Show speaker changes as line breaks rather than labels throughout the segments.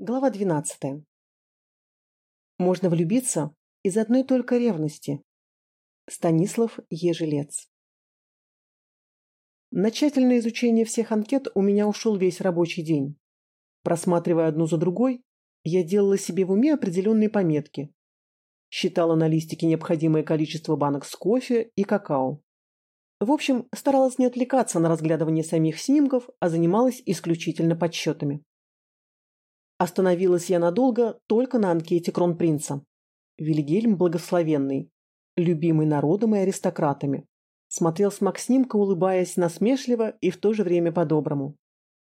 Глава 12. Можно влюбиться из одной только ревности. Станислав Ежелец. На тщательное изучение всех анкет у меня ушел весь рабочий день. Просматривая одну за другой, я делала себе в уме определенные пометки. Считала на листике необходимое количество банок с кофе и какао. В общем, старалась не отвлекаться на разглядывание самих снимков, а занималась исключительно подсчетами. Остановилась я надолго только на анкете кронпринца. Вильгельм Благословенный, любимый народом и аристократами. Смотрел с Максимка, улыбаясь насмешливо и в то же время по-доброму.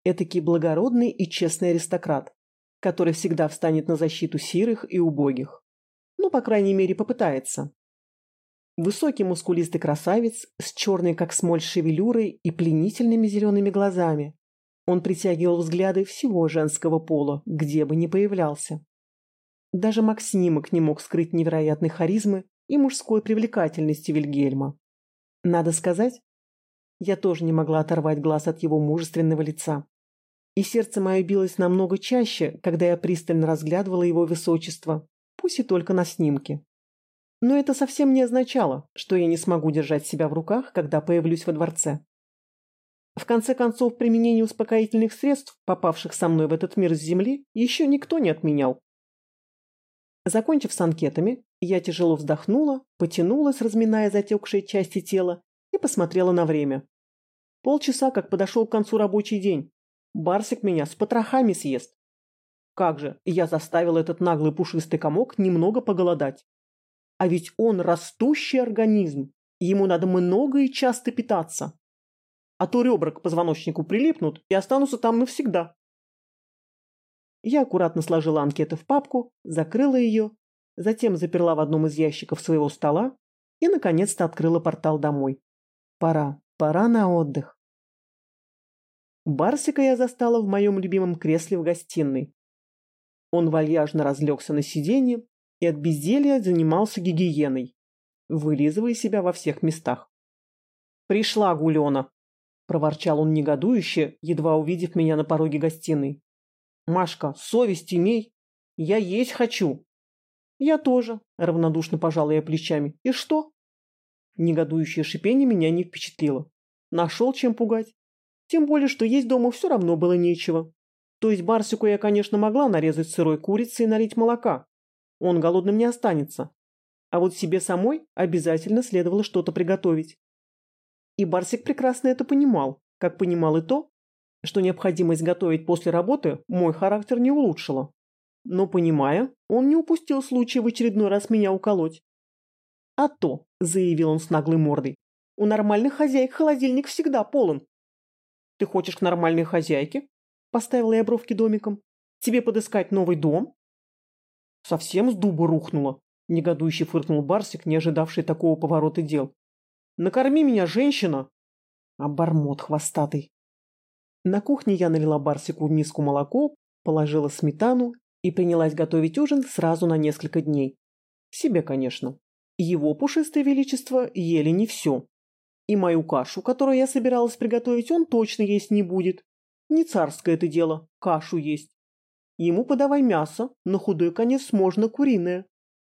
Этакий благородный и честный аристократ, который всегда встанет на защиту сирых и убогих. Ну, по крайней мере, попытается. Высокий мускулистый красавец с черной как смоль шевелюрой и пленительными зелеными глазами, он притягивал взгляды всего женского пола, где бы ни появлялся. Даже Максимок не мог скрыть невероятной харизмы и мужской привлекательности Вильгельма. Надо сказать, я тоже не могла оторвать глаз от его мужественного лица. И сердце мое билось намного чаще, когда я пристально разглядывала его высочество, пусть и только на снимке. Но это совсем не означало, что я не смогу держать себя в руках, когда появлюсь во дворце. В конце концов, применение успокоительных средств, попавших со мной в этот мир с Земли, еще никто не отменял. Закончив с анкетами, я тяжело вздохнула, потянулась, разминая затекшие части тела, и посмотрела на время. Полчаса, как подошел к концу рабочий день. Барсик меня с потрохами съест. Как же, я заставил этот наглый пушистый комок немного поголодать. А ведь он растущий организм, ему надо много и часто питаться а то ребра к позвоночнику прилипнут и останутся там навсегда. Я аккуратно сложила анкеты в папку, закрыла ее, затем заперла в одном из ящиков своего стола и, наконец-то, открыла портал домой. Пора, пора на отдых. Барсика я застала в моем любимом кресле в гостиной. Он вальяжно разлегся на сиденье и от безделья занимался гигиеной, вылизывая себя во всех местах. «Пришла Гулена!» Проворчал он негодующе, едва увидев меня на пороге гостиной. «Машка, совесть имей! Я есть хочу!» «Я тоже», — равнодушно пожала я плечами. «И что?» Негодующее шипение меня не впечатлило. Нашел чем пугать. Тем более, что есть дома все равно было нечего. То есть Барсику я, конечно, могла нарезать сырой курицы и налить молока. Он голодным не останется. А вот себе самой обязательно следовало что-то приготовить. И Барсик прекрасно это понимал, как понимал и то, что необходимость готовить после работы мой характер не улучшила. Но, понимая, он не упустил случая в очередной раз меня уколоть. «А то», — заявил он с наглой мордой, — «у нормальных хозяек холодильник всегда полон». «Ты хочешь к нормальной хозяйке?» — поставила я бровки домиком. «Тебе подыскать новый дом?» Совсем с дуба рухнуло, негодующе фыркнул Барсик, не ожидавший такого поворота дел. Накорми меня, женщина!» Обормот хвостатый. На кухне я налила Барсику в миску молоко, положила сметану и принялась готовить ужин сразу на несколько дней. Себе, конечно. Его пушистое величество ели не все. И мою кашу, которую я собиралась приготовить, он точно есть не будет. Не царское это дело, кашу есть. Ему подавай мясо, на худой конец можно куриное.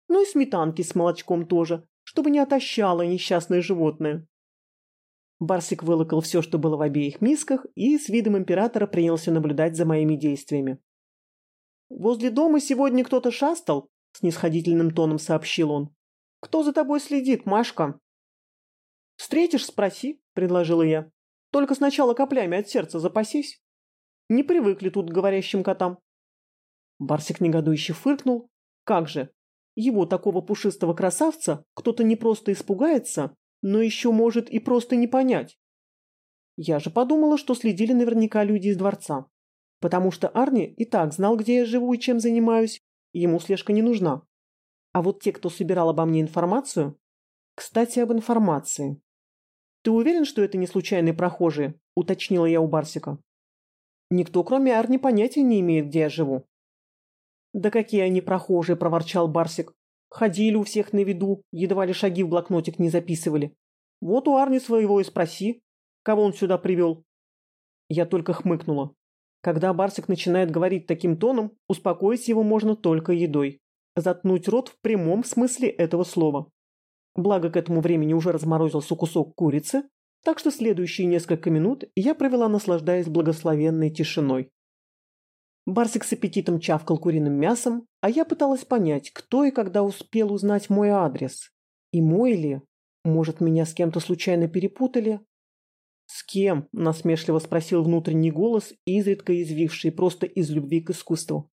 Ну и сметанки с молочком тоже, чтобы не отощало несчастное животное. Барсик вылокал все, что было в обеих мисках, и с видом императора принялся наблюдать за моими действиями. «Возле дома сегодня кто-то шастал?» – с нисходительным тоном сообщил он. «Кто за тобой следит, Машка?» «Встретишь, спроси», – предложила я. «Только сначала коплями от сердца запасись. Не привыкли тут к говорящим котам». Барсик негодующе фыркнул. «Как же, его такого пушистого красавца кто-то не просто испугается, но еще может и просто не понять. Я же подумала, что следили наверняка люди из дворца. Потому что Арни и так знал, где я живу и чем занимаюсь, ему слежка не нужна. А вот те, кто собирал обо мне информацию... Кстати, об информации. «Ты уверен, что это не случайные прохожие?» – уточнила я у Барсика. «Никто, кроме Арни, понятия не имеет, где я живу. «Да какие они прохожие!» – проворчал Барсик. «Ходили у всех на виду, едва ли шаги в блокнотик не записывали. Вот у Арни своего и спроси, кого он сюда привел». Я только хмыкнула. Когда Барсик начинает говорить таким тоном, успокоить его можно только едой. Заткнуть рот в прямом смысле этого слова. Благо к этому времени уже разморозился кусок курицы, так что следующие несколько минут я провела, наслаждаясь благословенной тишиной. Барсик с аппетитом чавкал куриным мясом, а я пыталась понять, кто и когда успел узнать мой адрес. И мой ли? Может, меня с кем-то случайно перепутали? «С кем?» – насмешливо спросил внутренний голос, изредка извивший просто из любви к искусству.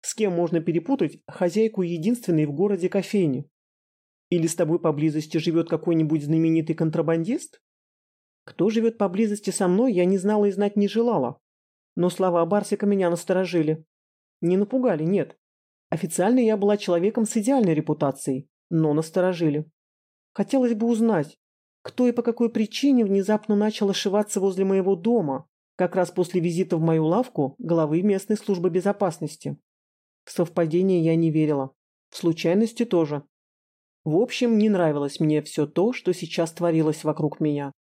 «С кем можно перепутать хозяйку единственной в городе кофейни? Или с тобой поблизости живет какой-нибудь знаменитый контрабандист?» Кто живет поблизости со мной, я не знала и знать не желала. Но слова Барсика меня насторожили. Не напугали, нет. Официально я была человеком с идеальной репутацией, но насторожили. Хотелось бы узнать, кто и по какой причине внезапно начал ошиваться возле моего дома, как раз после визита в мою лавку главы местной службы безопасности. В совпадение я не верила. В случайности тоже. В общем, не нравилось мне все то, что сейчас творилось вокруг меня.